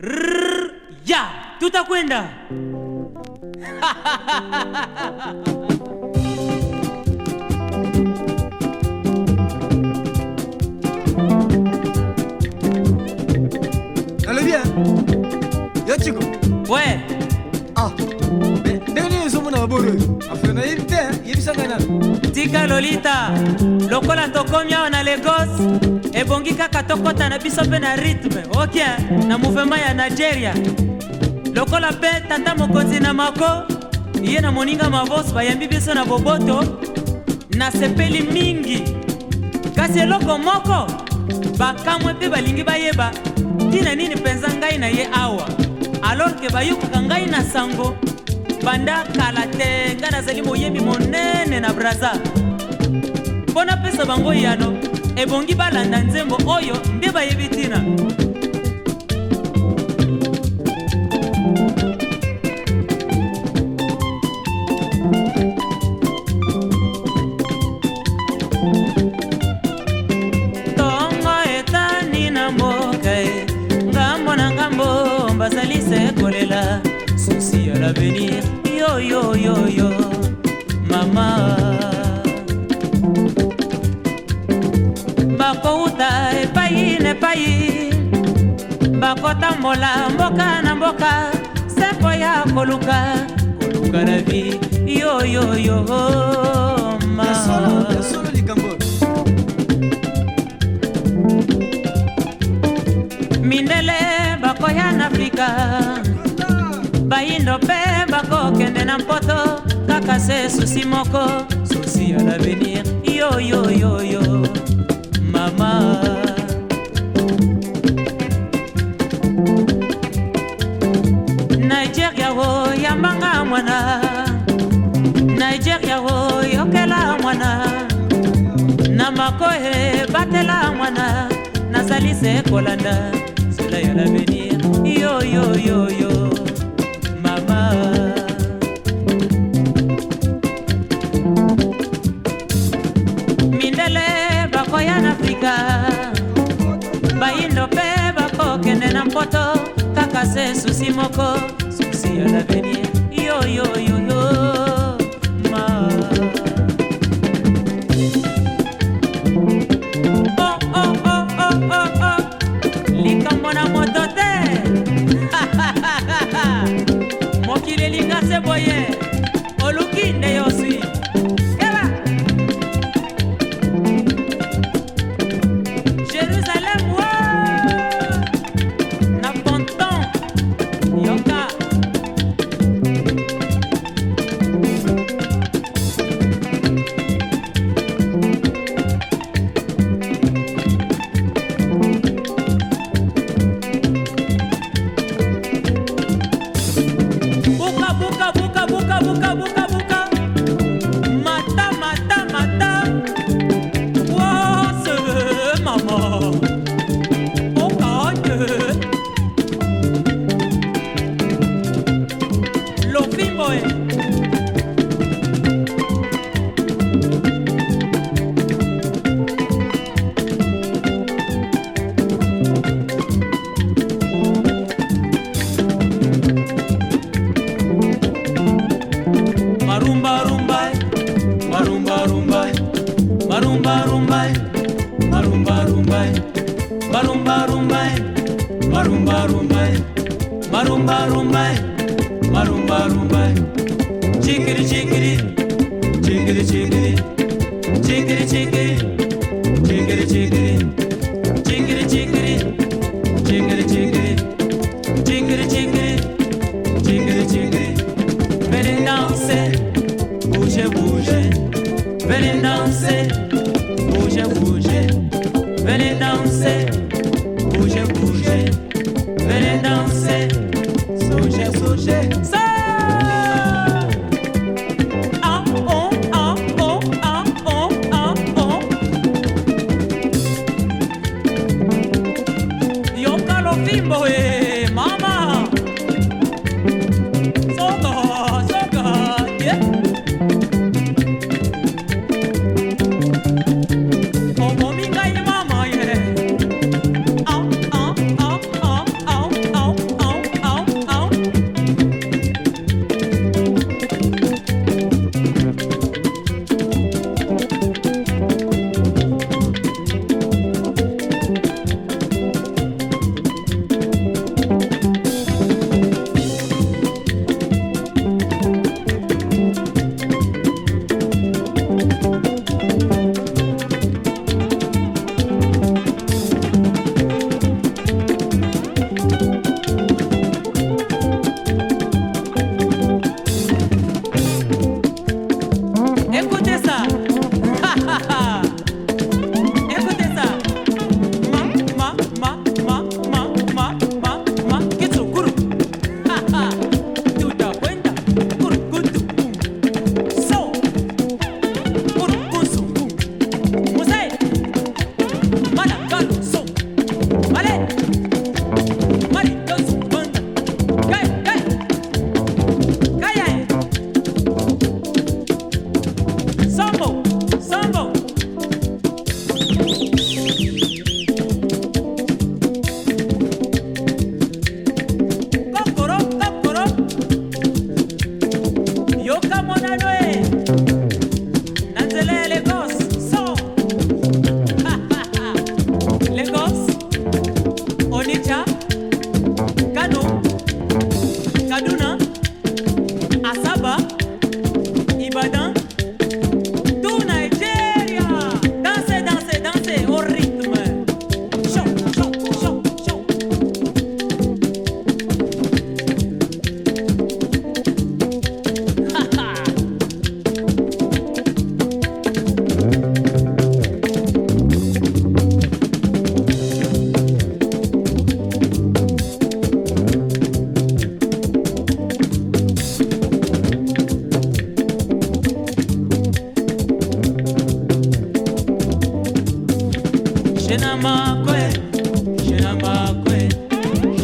Rrr, ya, ¡Tú te bien. Yo chico. Pues. Ah. mabolo afena yebi te yebisanga nani tika lolita lokola tokomi awa na legos ebongi kaka tokɔta na biso mpe na rythme okie na mouvema ya nigeria lokola mpe tata mokonzi na mako ye na moninga mavos bayambi biso na boboto nasepeli mingi kasi eloko moko bakamwe mpe balingi bayeba ntina nini mpenza ngai na ye awa alorke bayokaka ngai na sango banda kala te ngai nazali moyembi monene na braza mpo napesa bango yano ebongi balanda nzembo oyo nde bayebi ntina venir epai na epai bakotambola mboka na mboka sempo ya koluka koluka na vi yoyoyo mindele bakoya na afrika bayindo mpe bakokende na mpoto kaka se susi moko susi ya lavenir yoyoyoyo yo, yo, yo. mama nigeria o yambanga mwana nigeria o yokela mwana na makohe batela mwana nazali se kolanda sela ya lavenir yoyoyoyo yo, yo. yo, yo. se susi moko susi ya lavenir yoyoyoyo oh, oh, oh, boye çekiri çekiri çekiri çekiri çekiri çekiri çekiri çekiri çekiri çekiri çekiri çekiri çekiri çekiri çekiri çekiri verin danse bouge bouge verin danse bouge bouge verin danse bouge bouge verin danse soje soje